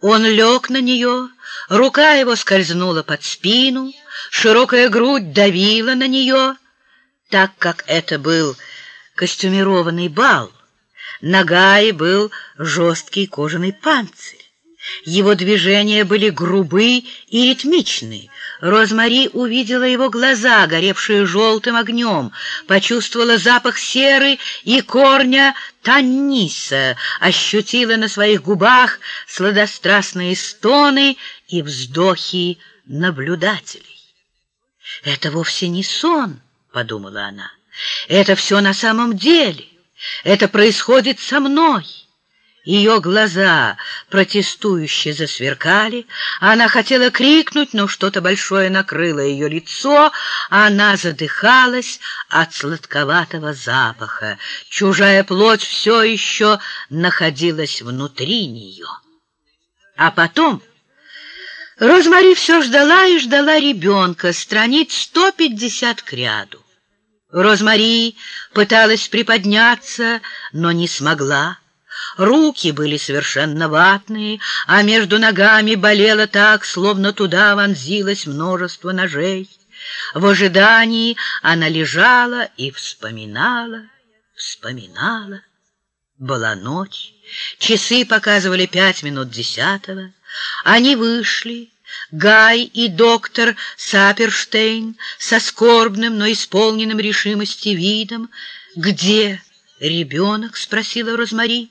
Он лег на нее, рука его скользнула под спину, широкая грудь давила на нее, так как это был костюмированный бал. На Гае был жесткий кожаный панцирь. Его движения были грубы и ритмичны. Розмари увидела его глаза, горевшие желтым огнем, почувствовала запах серы и корня танниса, ощутила на своих губах сладострастные стоны и вздохи наблюдателей. «Это вовсе не сон», — подумала она, — «это все на самом деле, это происходит со мной». Ее глаза протестующе засверкали. Она хотела крикнуть, но что-то большое накрыло ее лицо. Она задыхалась от сладковатого запаха. Чужая плоть все еще находилась внутри нее. А потом... Розмари все ждала и ждала ребенка, страниц 150 к ряду. Розмари пыталась приподняться, но не смогла. Руки были совершенно ватные, а между ногами болело так, словно туда вонзилось множество ножей. В ожидании она лежала и вспоминала, вспоминала. Была ночь, часы показывали пять минут десятого. Они вышли, Гай и доктор Саперштейн со скорбным, но исполненным решимости видом. «Где ребенок?» — спросила Розмари.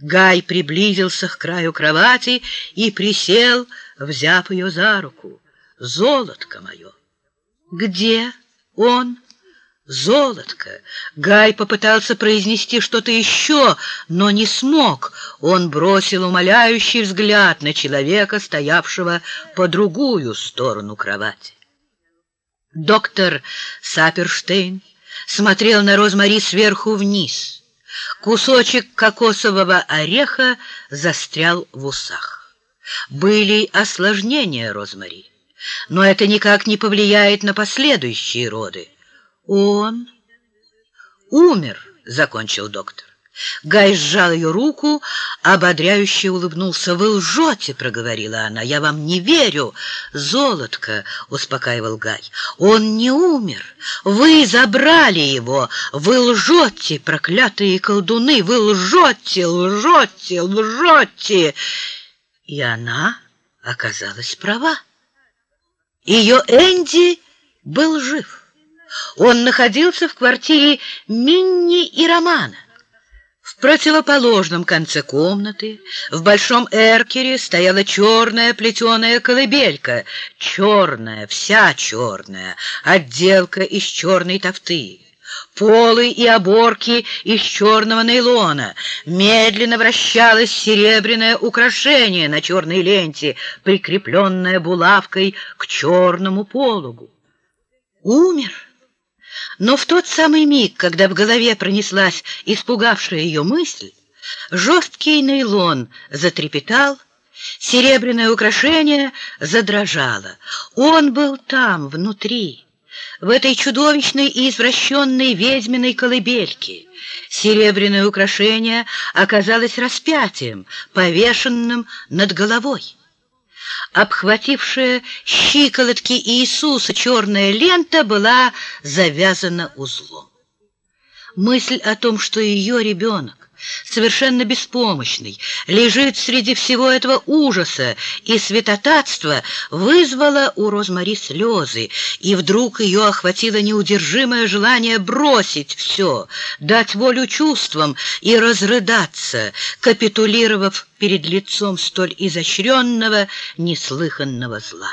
Гай приблизился к краю кровати и присел, взяв ее за руку. «Золотко мое!» «Где он?» «Золотко!» Гай попытался произнести что-то еще, но не смог. Он бросил умоляющий взгляд на человека, стоявшего по другую сторону кровати. Доктор Саперштейн смотрел на Розмари сверху вниз — Кусочек кокосового ореха застрял в усах. Были осложнения Розмари, но это никак не повлияет на последующие роды. Он умер, закончил доктор. Гай сжал ее руку, ободряюще улыбнулся. «Вы лжете!» — проговорила она. «Я вам не верю!» «Золотко!» — успокаивал Гай. «Он не умер! Вы забрали его! Вы лжете, проклятые колдуны! Вы лжете, лжете, лжете!» И она оказалась права. Ее Энди был жив. Он находился в квартире Минни и Романа. В противоположном конце комнаты, в большом эркере, стояла черная плетеная колыбелька, черная, вся черная, отделка из черной тофты. Полы и оборки из черного нейлона. Медленно вращалось серебряное украшение на черной ленте, прикрепленное булавкой к черному пологу. Умер. Но в тот самый миг, когда в голове пронеслась испугавшая ее мысль, жесткий нейлон затрепетал, серебряное украшение задрожало. Он был там, внутри, в этой чудовищной и извращенной ведьминой колыбельке. Серебряное украшение оказалось распятием, повешенным над головой. Обхватившая щиколотки Иисуса черная лента была завязана узлом. Мысль о том, что ее ребенок, совершенно беспомощный, лежит среди всего этого ужаса и святотатства, вызвала у Розмари слезы, и вдруг ее охватило неудержимое желание бросить все, дать волю чувствам и разрыдаться, капитулировав перед лицом столь изощренного, неслыханного зла.